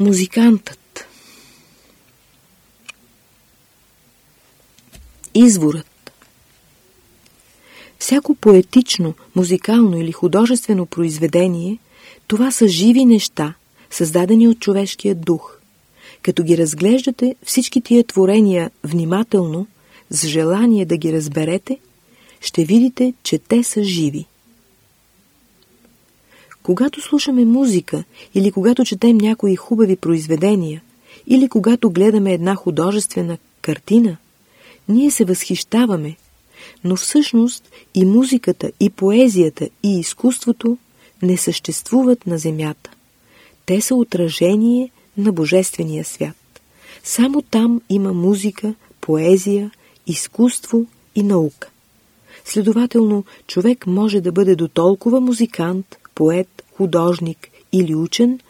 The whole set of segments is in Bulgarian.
Музикантът Изворът Всяко поетично, музикално или художествено произведение, това са живи неща, създадени от човешкия дух. Като ги разглеждате всички тия творения внимателно, с желание да ги разберете, ще видите, че те са живи. Когато слушаме музика или когато четем някои хубави произведения или когато гледаме една художествена картина, ние се възхищаваме, но всъщност и музиката, и поезията, и изкуството не съществуват на земята. Те са отражение на Божествения свят. Само там има музика, поезия, изкуство и наука. Следователно, човек може да бъде до толкова музикант, поет, художник или учен,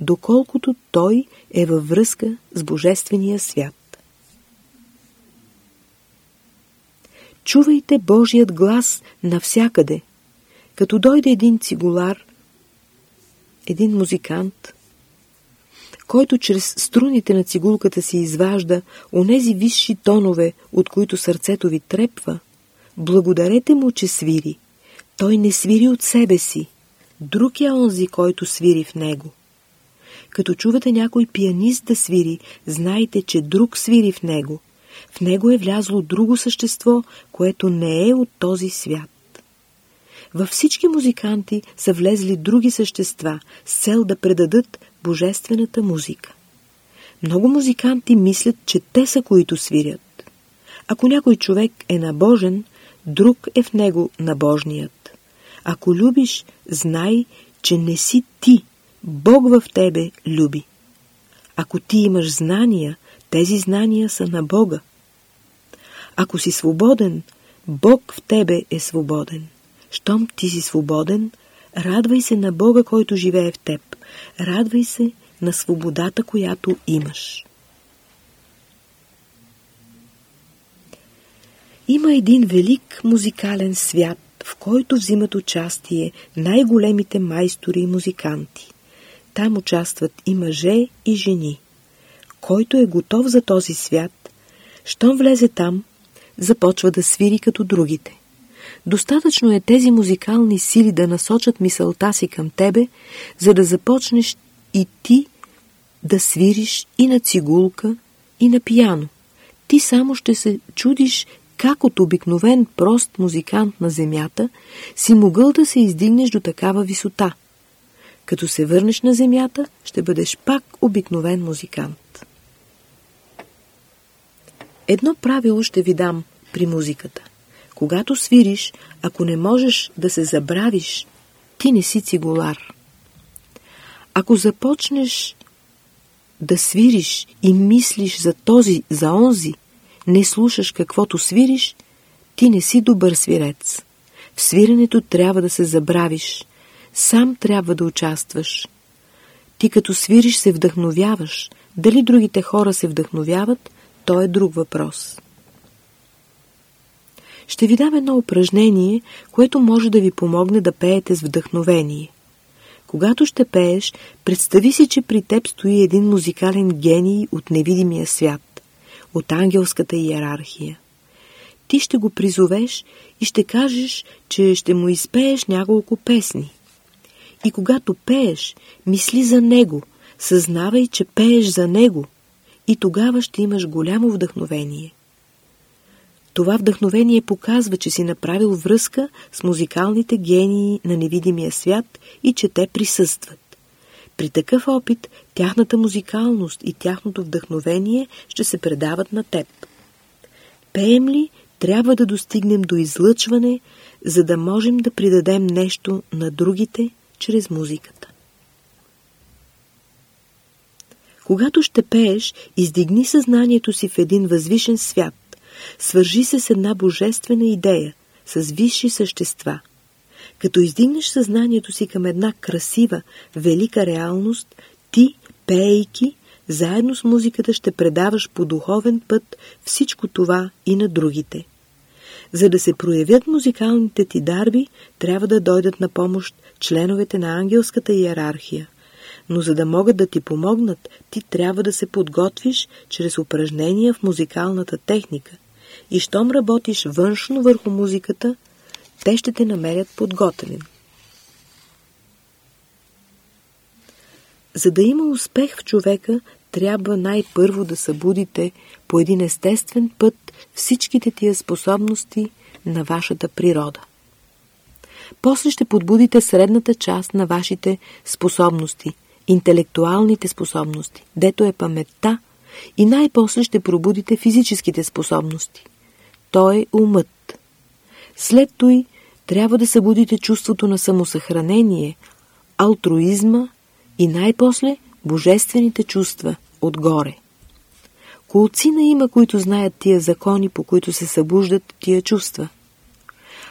доколкото той е във връзка с Божествения свят. Чувайте Божият глас навсякъде. Като дойде един цигулар, един музикант, който чрез струните на цигулката си изважда онези висши тонове, от които сърцето ви трепва, благодарете му, че свири. Той не свири от себе си. Друг е онзи, който свири в него. Като чувате някой пианист да свири, знайте, че друг свири в него. В него е влязло друго същество, което не е от този свят. Във всички музиканти са влезли други същества с цел да предадат божествената музика. Много музиканти мислят, че те са които свирят. Ако някой човек е набожен, друг е в него набожният. Ако любиш, знай, че не си ти, Бог в тебе люби. Ако ти имаш знания, тези знания са на Бога. Ако си свободен, Бог в тебе е свободен. Щом ти си свободен, радвай се на Бога, който живее в теб. Радвай се на свободата, която имаш. Има един велик музикален свят, в който взимат участие най-големите майстори и музиканти. Там участват и мъже, и жени. Който е готов за този свят, щом влезе там, започва да свири като другите. Достатъчно е тези музикални сили да насочат мисълта си към тебе, за да започнеш и ти да свириш и на цигулка, и на пияно. Ти само ще се чудиш как от обикновен прост музикант на земята си могъл да се издигнеш до такава висота. Като се върнеш на земята, ще бъдеш пак обикновен музикант. Едно правило ще ви дам при музиката. Когато свириш, ако не можеш да се забравиш, ти не си цигулар. Ако започнеш да свириш и мислиш за този, за онзи, не слушаш каквото свириш, ти не си добър свирец. В свирането трябва да се забравиш. Сам трябва да участваш. Ти като свириш се вдъхновяваш. Дали другите хора се вдъхновяват, то е друг въпрос. Ще ви дам едно упражнение, което може да ви помогне да пеете с вдъхновение. Когато ще пееш, представи си, че при теб стои един музикален гений от невидимия свят, от ангелската иерархия. Ти ще го призовеш и ще кажеш, че ще му изпееш няколко песни. И когато пееш, мисли за него, съзнавай, че пееш за него и тогава ще имаш голямо вдъхновение. Това вдъхновение показва, че си направил връзка с музикалните гении на невидимия свят и че те присъстват. При такъв опит тяхната музикалност и тяхното вдъхновение ще се предават на теб. Пеем ли, трябва да достигнем до излъчване, за да можем да придадем нещо на другите чрез музиката. Когато ще пееш, издигни съзнанието си в един възвишен свят, свържи се с една божествена идея, с висши същества. Като издигнеш съзнанието си към една красива, велика реалност, ти, пеейки, заедно с музиката ще предаваш по духовен път всичко това и на другите. За да се проявят музикалните ти дарби, трябва да дойдат на помощ членовете на ангелската иерархия. но за да могат да ти помогнат, ти трябва да се подготвиш чрез упражнения в музикалната техника. И щом работиш външно върху музиката, те ще те намерят подготвен. За да има успех в човека, трябва най-първо да събудите по един естествен път всичките тия способности на вашата природа. После ще подбудите средната част на вашите способности, интелектуалните способности, дето е паметта, и най-после ще пробудите физическите способности. Той е умът. След той трябва да събудите чувството на самосъхранение, алтруизма и най-после божествените чувства отгоре. Колцина има, които знаят тия закони, по които се събуждат тия чувства.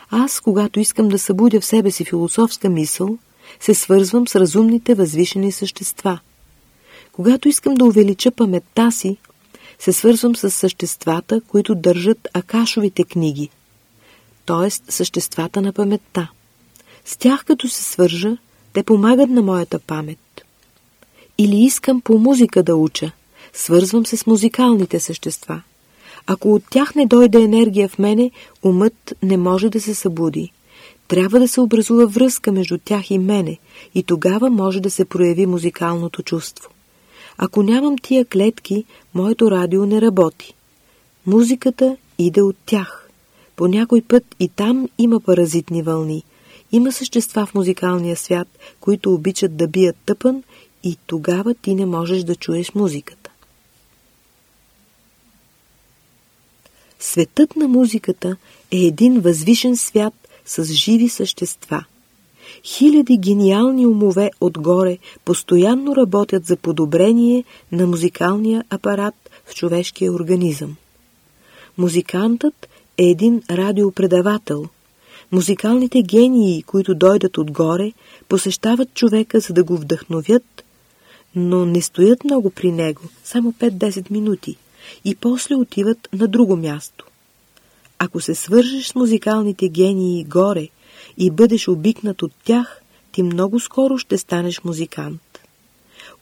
Аз, когато искам да събудя в себе си философска мисъл, се свързвам с разумните възвишени същества. Когато искам да увелича паметта си, се свързвам с съществата, които държат акашовите книги, т.е. съществата на паметта. С тях като се свържа, те помагат на моята памет. Или искам по музика да уча, свързвам се с музикалните същества. Ако от тях не дойде енергия в мене, умът не може да се събуди. Трябва да се образува връзка между тях и мене и тогава може да се прояви музикалното чувство. Ако нямам тия клетки, моето радио не работи. Музиката иде от тях. По някой път и там има паразитни вълни. Има същества в музикалния свят, които обичат да бият тъпън и тогава ти не можеш да чуеш музиката. Светът на музиката е един възвишен свят с живи същества. Хиляди гениални умове отгоре постоянно работят за подобрение на музикалния апарат в човешкия организъм. Музикантът е един радиопредавател. Музикалните гении, които дойдат отгоре, посещават човека, за да го вдъхновят, но не стоят много при него, само 5-10 минути, и после отиват на друго място. Ако се свържеш с музикалните гении горе и бъдеш обикнат от тях, ти много скоро ще станеш музикант.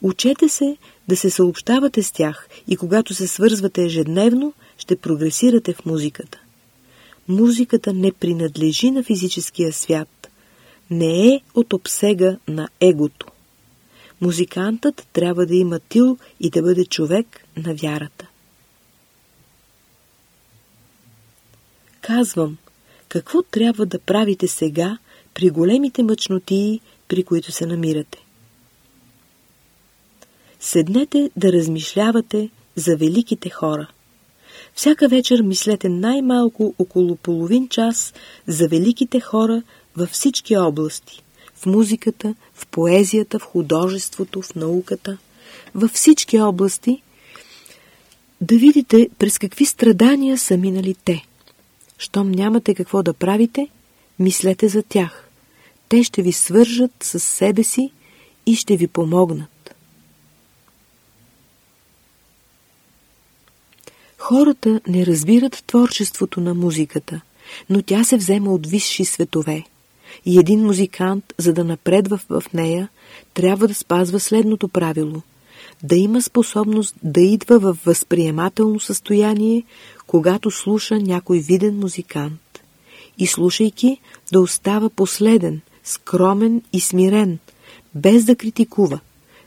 Учете се да се съобщавате с тях и когато се свързвате ежедневно, ще прогресирате в музиката. Музиката не принадлежи на физическия свят, не е от обсега на егото. Музикантът трябва да има тил и да бъде човек на вярата. Казвам, какво трябва да правите сега при големите мъчнотии, при които се намирате? Седнете да размишлявате за великите хора. Всяка вечер мислете най-малко около половин час за великите хора във всички области в музиката, в поезията, в художеството, в науката, във всички области, да видите през какви страдания са минали те. Щом нямате какво да правите, мислете за тях. Те ще ви свържат с себе си и ще ви помогнат. Хората не разбират творчеството на музиката, но тя се взема от висши светове. И един музикант, за да напредва в нея, трябва да спазва следното правило – да има способност да идва в възприемателно състояние, когато слуша някой виден музикант. И слушайки, да остава последен, скромен и смирен, без да критикува,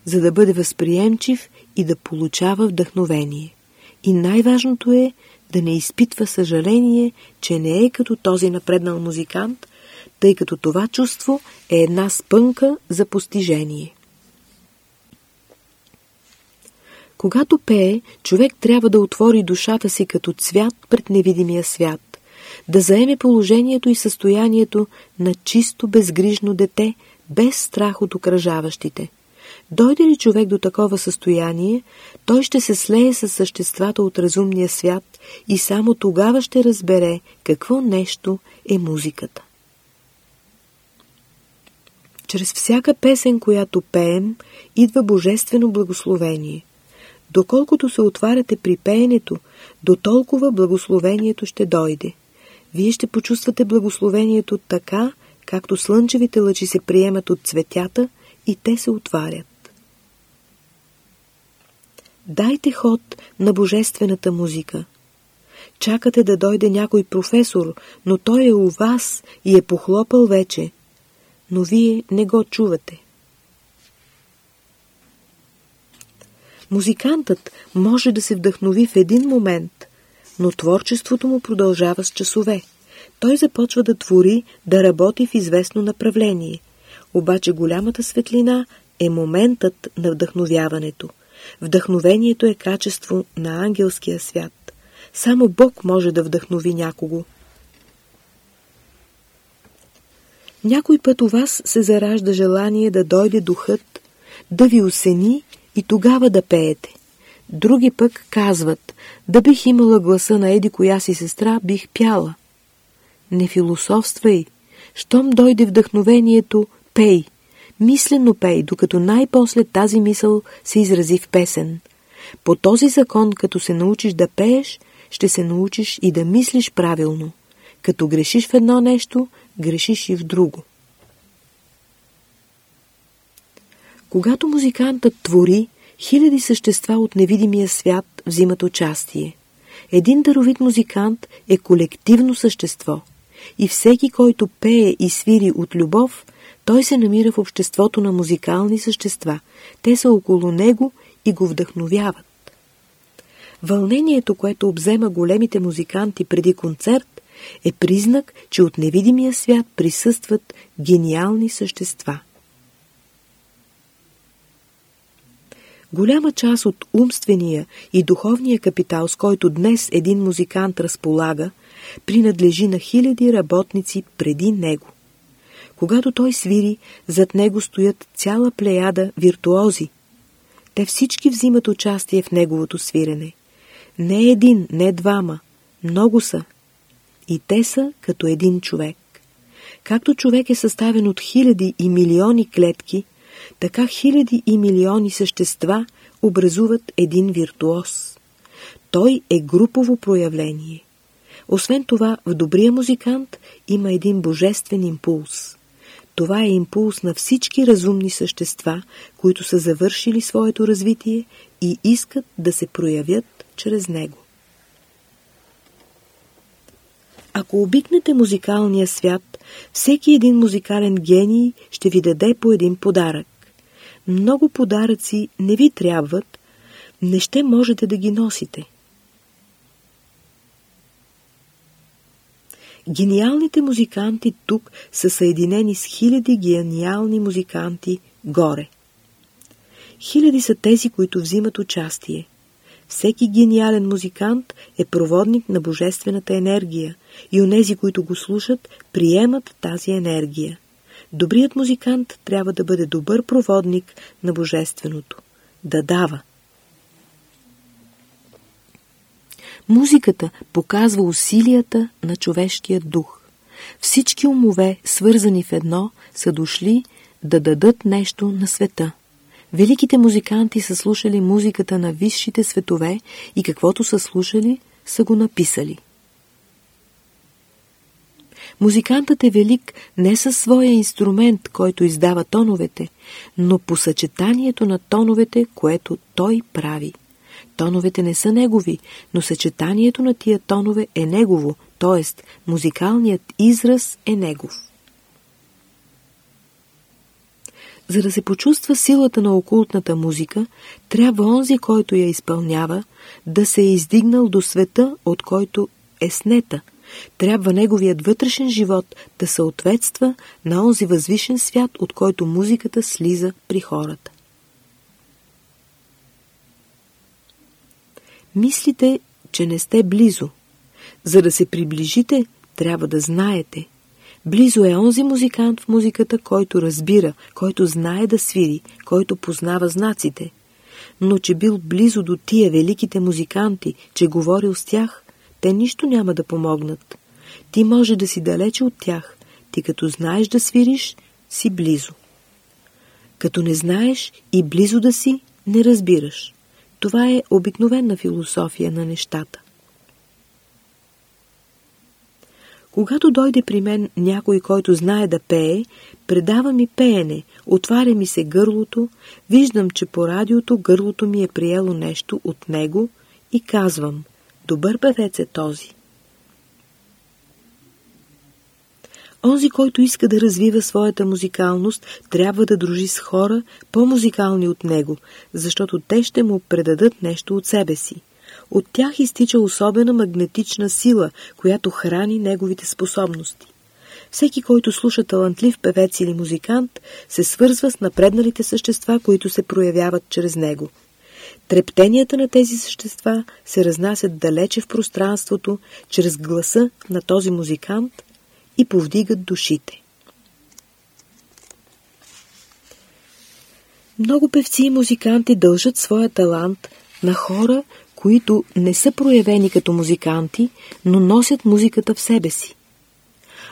за да бъде възприемчив и да получава вдъхновение. И най-важното е да не изпитва съжаление, че не е като този напреднал музикант, тъй като това чувство е една спънка за постижение. Когато пее, човек трябва да отвори душата си като цвят пред невидимия свят, да заеме положението и състоянието на чисто безгрижно дете, без страх от окръжаващите. Дойде ли човек до такова състояние, той ще се слее с съществата от разумния свят и само тогава ще разбере какво нещо е музиката. Чрез всяка песен, която пеем, идва божествено благословение. Доколкото се отваряте при пеенето, до толкова благословението ще дойде. Вие ще почувствате благословението така, както слънчевите лъчи се приемат от цветята и те се отварят. Дайте ход на божествената музика. Чакате да дойде някой професор, но той е у вас и е похлопал вече. Но вие не го чувате. Музикантът може да се вдъхнови в един момент, но творчеството му продължава с часове. Той започва да твори, да работи в известно направление. Обаче голямата светлина е моментът на вдъхновяването. Вдъхновението е качество на ангелския свят. Само Бог може да вдъхнови някого. Някой път у вас се заражда желание да дойде духът, да ви осени и тогава да пеете. Други пък казват, да бих имала гласа на еди коя си сестра, бих пяла. Не философствай. Щом дойде вдъхновението, пей. Мислено пей, докато най-после тази мисъл се изрази в песен. По този закон, като се научиш да пееш, ще се научиш и да мислиш правилно. Като грешиш в едно нещо, грешиш и в друго. Когато музикантът твори, хиляди същества от невидимия свят взимат участие. Един даровит музикант е колективно същество и всеки, който пее и свири от любов, той се намира в обществото на музикални същества. Те са около него и го вдъхновяват. Вълнението, което обзема големите музиканти преди концерт, е признак, че от невидимия свят присъстват гениални същества. Голяма част от умствения и духовния капитал, с който днес един музикант разполага, принадлежи на хиляди работници преди него. Когато той свири, зад него стоят цяла плеяда виртуози. Те всички взимат участие в неговото свирене. Не един, не двама, много са. И те са като един човек. Както човек е съставен от хиляди и милиони клетки, така хиляди и милиони същества образуват един виртуоз. Той е групово проявление. Освен това, в добрия музикант има един божествен импулс. Това е импулс на всички разумни същества, които са завършили своето развитие и искат да се проявят чрез него. Ако обикнете музикалния свят, всеки един музикален гений ще ви даде по един подарък. Много подаръци не ви трябват, не ще можете да ги носите. Гениалните музиканти тук са съединени с хиляди гениални музиканти горе. Хиляди са тези, които взимат участие. Всеки гениален музикант е проводник на божествената енергия и онези, които го слушат, приемат тази енергия. Добрият музикант трябва да бъде добър проводник на Божественото. Да дава. Музиката показва усилията на човешкия дух. Всички умове, свързани в едно, са дошли да дадат нещо на света. Великите музиканти са слушали музиката на висшите светове и каквото са слушали, са го написали. Музикантът е велик не със своя инструмент, който издава тоновете, но по съчетанието на тоновете, което той прави. Тоновете не са негови, но съчетанието на тия тонове е негово, т.е. музикалният израз е негов. За да се почувства силата на окултната музика, трябва онзи, който я изпълнява, да се е издигнал до света, от който е снета – трябва неговият вътрешен живот да съответства на онзи възвишен свят, от който музиката слиза при хората. Мислите, че не сте близо. За да се приближите, трябва да знаете. Близо е онзи музикант в музиката, който разбира, който знае да свири, който познава знаците. Но че бил близо до тия великите музиканти, че говорил с тях, те нищо няма да помогнат. Ти може да си далече от тях. Ти като знаеш да свириш, си близо. Като не знаеш и близо да си, не разбираш. Това е обикновена философия на нещата. Когато дойде при мен някой, който знае да пее, предава ми пеене, отваря ми се гърлото, виждам, че по радиото гърлото ми е приело нещо от него и казвам, добър певец е този. Онзи, който иска да развива своята музикалност, трябва да дружи с хора по-музикални от него, защото те ще му предадат нещо от себе си. От тях изтича особена магнетична сила, която храни неговите способности. Всеки, който слуша талантлив певец или музикант, се свързва с напредналите същества, които се проявяват чрез него. Трептенията на тези същества се разнасят далече в пространството, чрез гласа на този музикант и повдигат душите. Много певци и музиканти дължат своя талант на хора, които не са проявени като музиканти, но носят музиката в себе си.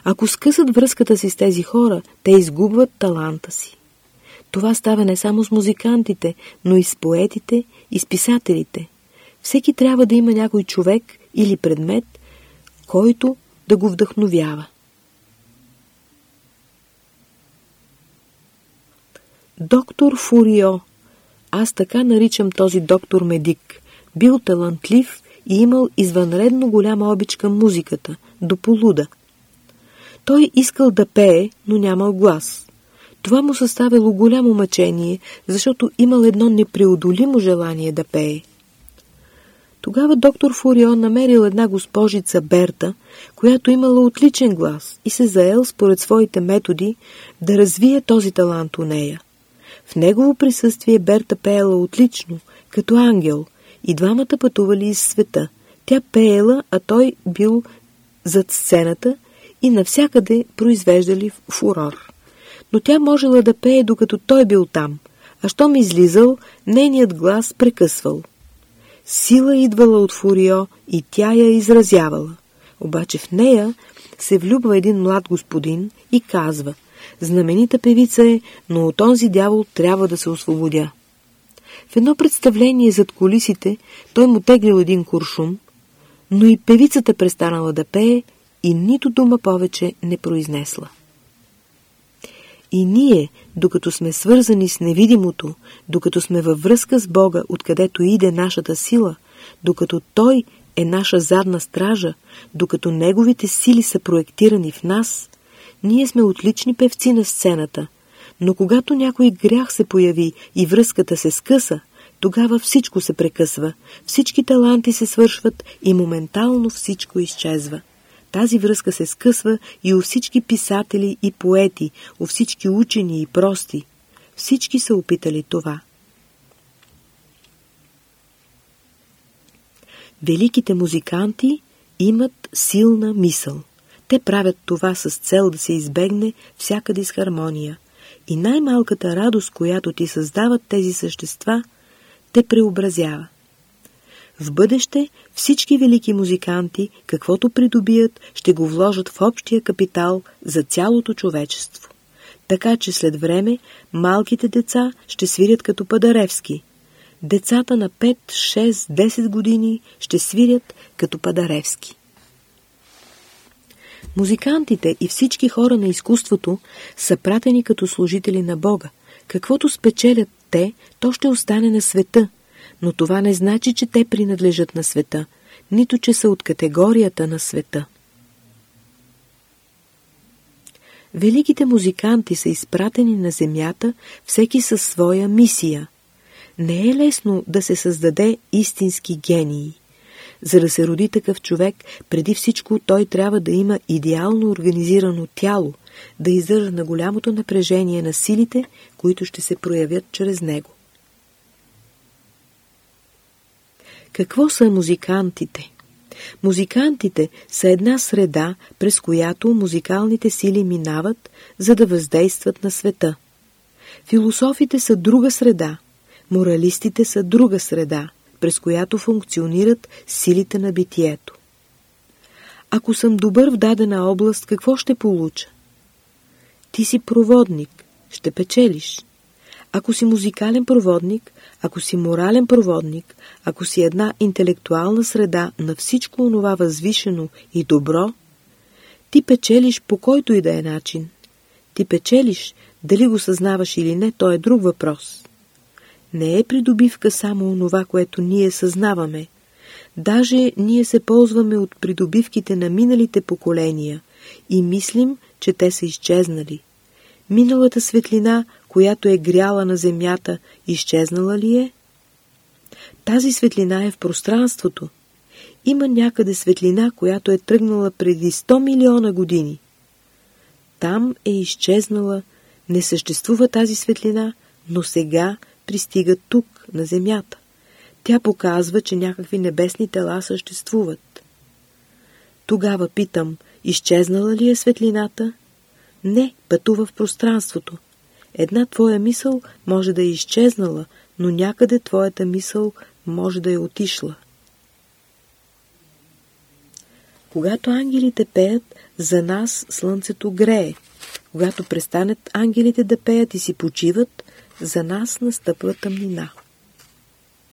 Ако скъсат връзката си с тези хора, те изгубват таланта си. Това става не само с музикантите, но и с поетите и с писателите. Всеки трябва да има някой човек или предмет, който да го вдъхновява. Доктор Фурио. Аз така наричам този доктор Медик. Бил талантлив и имал извънредно голяма обич към музиката, до полуда. Той искал да пее, но нямал глас. Това му съставило голямо мъчение, защото имал едно непреодолимо желание да пее. Тогава доктор Фурио намерил една госпожица Берта, която имала отличен глас и се заел според своите методи да развие този талант у нея. В негово присъствие Берта пеела отлично, като ангел, и двамата пътували из света. Тя пеела, а той бил зад сцената и навсякъде произвеждали фурор. Но тя можела да пее, докато той бил там, а щом излизал, нейният глас прекъсвал. Сила идвала от Фурио и тя я изразявала. Обаче в нея се влюбва един млад господин и казва Знаменита певица е, но от този дявол трябва да се освободя. В едно представление зад колисите той му теглил един куршум, но и певицата престанала да пее и нито дума повече не произнесла. И ние, докато сме свързани с невидимото, докато сме във връзка с Бога, откъдето иде нашата сила, докато Той е наша задна стража, докато Неговите сили са проектирани в нас, ние сме отлични певци на сцената, но когато някой грях се появи и връзката се скъса, тогава всичко се прекъсва, всички таланти се свършват и моментално всичко изчезва. Тази връзка се скъсва и у всички писатели и поети, у всички учени и прости. Всички са опитали това. Великите музиканти имат силна мисъл. Те правят това с цел да се избегне всяка дисхармония. И най-малката радост, която ти създават тези същества, те преобразява. В бъдеще всички велики музиканти, каквото придобият, ще го вложат в общия капитал за цялото човечество. Така че след време малките деца ще свирят като Падаревски. Децата на 5, 6, 10 години ще свирят като Падаревски. Музикантите и всички хора на изкуството са пратени като служители на Бога. Каквото спечелят те, то ще остане на света, но това не значи, че те принадлежат на света, нито че са от категорията на света. Великите музиканти са изпратени на земята, всеки със своя мисия. Не е лесно да се създаде истински гении. За да се роди такъв човек, преди всичко той трябва да има идеално организирано тяло, да издържа на голямото напрежение на силите, които ще се проявят чрез него. Какво са музикантите? Музикантите са една среда, през която музикалните сили минават, за да въздействат на света. Философите са друга среда, моралистите са друга среда, през която функционират силите на битието. Ако съм добър в дадена област, какво ще получа? Ти си проводник, ще печелиш. Ако си музикален проводник, ако си морален проводник, ако си една интелектуална среда на всичко онова възвишено и добро, Ти печелиш по който и да е начин. Ти печелиш, дали го съзнаваш или не, то е друг въпрос. Не е придобивка само онова, което ние съзнаваме. Даже ние се ползваме от придобивките на миналите поколения и мислим, че те са изчезнали. Миналата светлина, която е гряла на земята, изчезнала ли е? Тази светлина е в пространството. Има някъде светлина, която е тръгнала преди 100 милиона години. Там е изчезнала, не съществува тази светлина, но сега пристига тук, на земята. Тя показва, че някакви небесни тела съществуват. Тогава питам, изчезнала ли е светлината? Не, пътува в пространството. Една твоя мисъл може да е изчезнала, но някъде твоята мисъл може да е отишла. Когато ангелите пеят, за нас слънцето грее. Когато престанат ангелите да пеят и си почиват, за нас настъпва тъмнина.